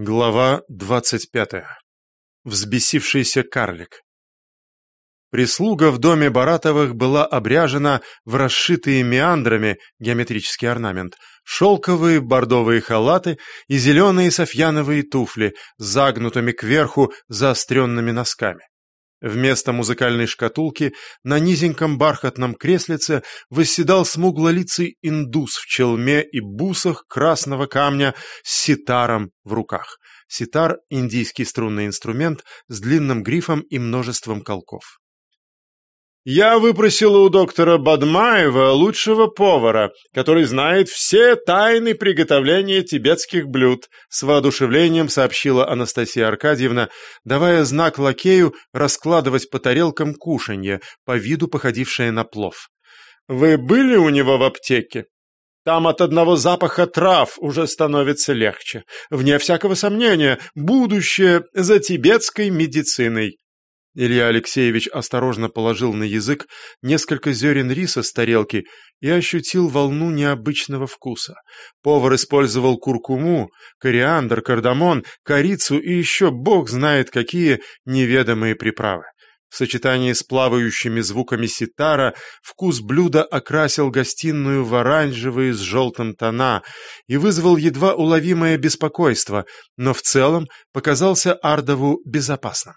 Глава двадцать пятая. Взбесившийся карлик. Прислуга в доме Баратовых была обряжена в расшитые меандрами геометрический орнамент, шелковые бордовые халаты и зеленые софьяновые туфли с загнутыми кверху заостренными носками. Вместо музыкальной шкатулки на низеньком бархатном креслице восседал смуглолицый индус в челме и бусах красного камня с ситаром в руках. Ситар — индийский струнный инструмент с длинным грифом и множеством колков. Я выпросила у доктора Бадмаева лучшего повара, который знает все тайны приготовления тибетских блюд, с воодушевлением сообщила Анастасия Аркадьевна, давая знак лакею раскладывать по тарелкам кушанье, по виду походившее на плов. Вы были у него в аптеке? Там от одного запаха трав уже становится легче. Вне всякого сомнения, будущее за тибетской медициной. Илья Алексеевич осторожно положил на язык несколько зерен риса с тарелки и ощутил волну необычного вкуса. Повар использовал куркуму, кориандр, кардамон, корицу и еще бог знает какие неведомые приправы. В сочетании с плавающими звуками ситара вкус блюда окрасил гостиную в оранжевые с желтым тона и вызвал едва уловимое беспокойство, но в целом показался Ардову безопасным.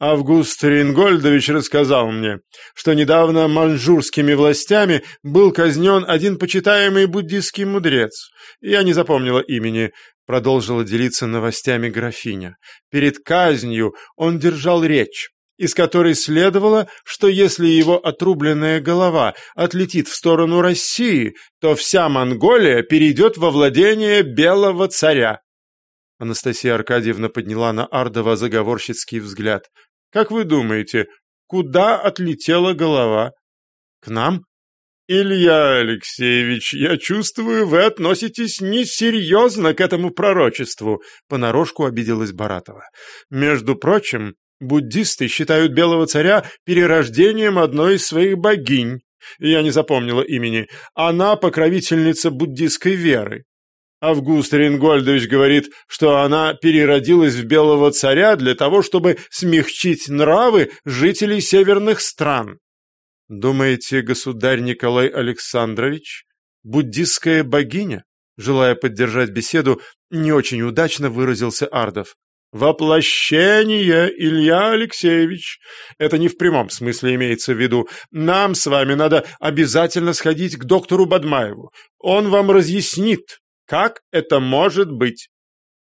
Август Рингольдович рассказал мне, что недавно маньчжурскими властями был казнен один почитаемый буддийский мудрец. Я не запомнила имени, продолжила делиться новостями графиня. Перед казнью он держал речь, из которой следовало, что если его отрубленная голова отлетит в сторону России, то вся Монголия перейдет во владение белого царя. Анастасия Аркадьевна подняла на Ардова заговорщицкий взгляд. «Как вы думаете, куда отлетела голова? К нам?» «Илья Алексеевич, я чувствую, вы относитесь несерьезно к этому пророчеству», — понарошку обиделась Баратова. «Между прочим, буддисты считают белого царя перерождением одной из своих богинь. Я не запомнила имени. Она покровительница буддистской веры. Август Рингольдович говорит, что она переродилась в белого царя для того, чтобы смягчить нравы жителей северных стран. Думаете, государь Николай Александрович, буддистская богиня? Желая поддержать беседу, не очень удачно выразился Ардов. «Воплощение, Илья Алексеевич. Это не в прямом смысле имеется в виду. Нам с вами надо обязательно сходить к доктору Бадмаеву. Он вам разъяснит, как это может быть?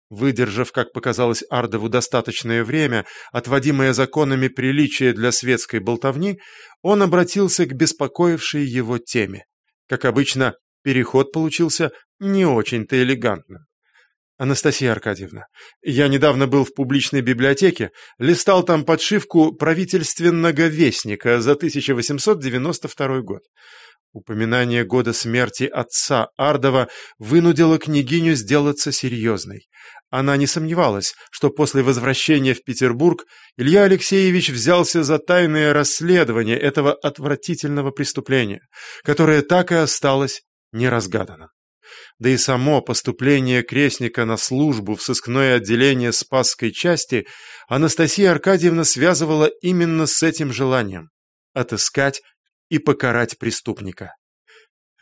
Выдержав, как показалось Ардову, достаточное время, отводимое законами приличия для светской болтовни, он обратился к беспокоившей его теме. Как обычно, переход получился не очень-то элегантным. «Анастасия Аркадьевна, я недавно был в публичной библиотеке, листал там подшивку правительственного вестника за 1892 год. Упоминание года смерти отца Ардова вынудило княгиню сделаться серьезной. Она не сомневалась, что после возвращения в Петербург Илья Алексеевич взялся за тайное расследование этого отвратительного преступления, которое так и осталось неразгаданным. Да и само поступление крестника на службу в сыскное отделение Спасской части Анастасия Аркадьевна связывала именно с этим желанием – отыскать и покарать преступника.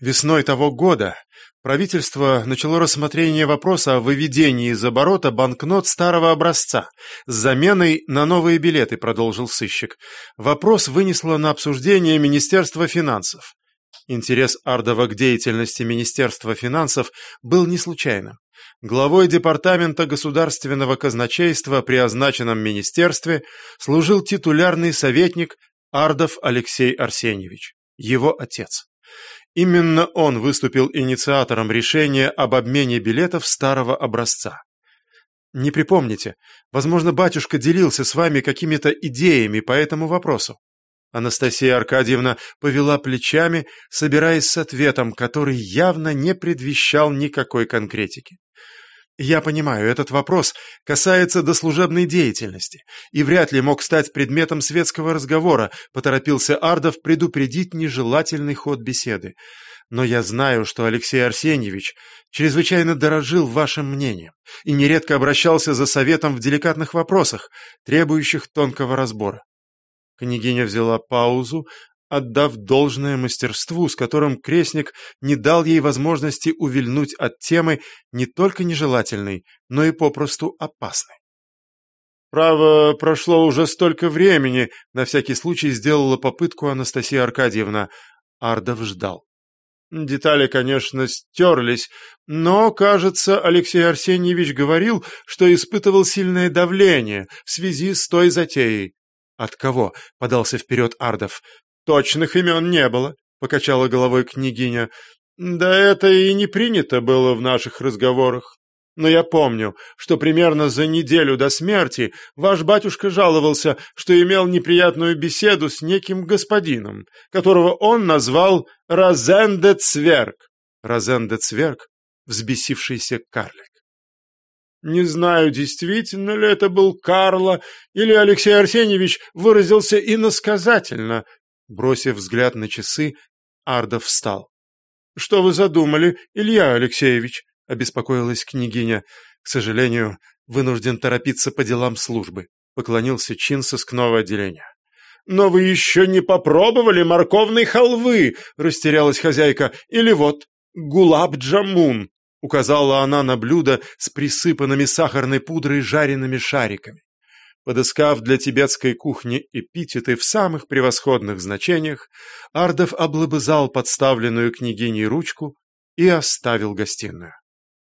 Весной того года правительство начало рассмотрение вопроса о выведении из оборота банкнот старого образца с заменой на новые билеты, продолжил сыщик. Вопрос вынесло на обсуждение Министерство финансов. Интерес Ардова к деятельности Министерства финансов был не случайным. Главой Департамента государственного казначейства при означенном министерстве служил титулярный советник Ардов Алексей Арсеньевич, его отец. Именно он выступил инициатором решения об обмене билетов старого образца. Не припомните, возможно, батюшка делился с вами какими-то идеями по этому вопросу. Анастасия Аркадьевна повела плечами, собираясь с ответом, который явно не предвещал никакой конкретики. Я понимаю, этот вопрос касается дослужебной деятельности и вряд ли мог стать предметом светского разговора, поторопился Ардов предупредить нежелательный ход беседы. Но я знаю, что Алексей Арсеньевич чрезвычайно дорожил вашим мнением и нередко обращался за советом в деликатных вопросах, требующих тонкого разбора. Княгиня взяла паузу, отдав должное мастерству, с которым крестник не дал ей возможности увильнуть от темы не только нежелательной, но и попросту опасной. «Право, прошло уже столько времени», — на всякий случай сделала попытку Анастасия Аркадьевна. Ардов ждал. Детали, конечно, стерлись, но, кажется, Алексей Арсеньевич говорил, что испытывал сильное давление в связи с той затеей. «От кого?» — подался вперед Ардов. «Точных имен не было», — покачала головой княгиня. «Да это и не принято было в наших разговорах. Но я помню, что примерно за неделю до смерти ваш батюшка жаловался, что имел неприятную беседу с неким господином, которого он назвал Розенде Цверк. Розенде Цверк — взбесившийся карлик. Не знаю, действительно ли это был Карло, или Алексей Арсеньевич выразился иносказательно. Бросив взгляд на часы, Ардов встал. — Что вы задумали, Илья Алексеевич? — обеспокоилась княгиня. «К сожалению, вынужден торопиться по делам службы», — поклонился чин сыскного отделения. «Но вы еще не попробовали морковной халвы!» — растерялась хозяйка. «Или вот, гулаб-джамун!» — указала она на блюдо с присыпанными сахарной пудрой жареными шариками. Подыскав для тибетской кухни эпитеты в самых превосходных значениях, Ардов облобызал подставленную княгиней ручку и оставил гостиную.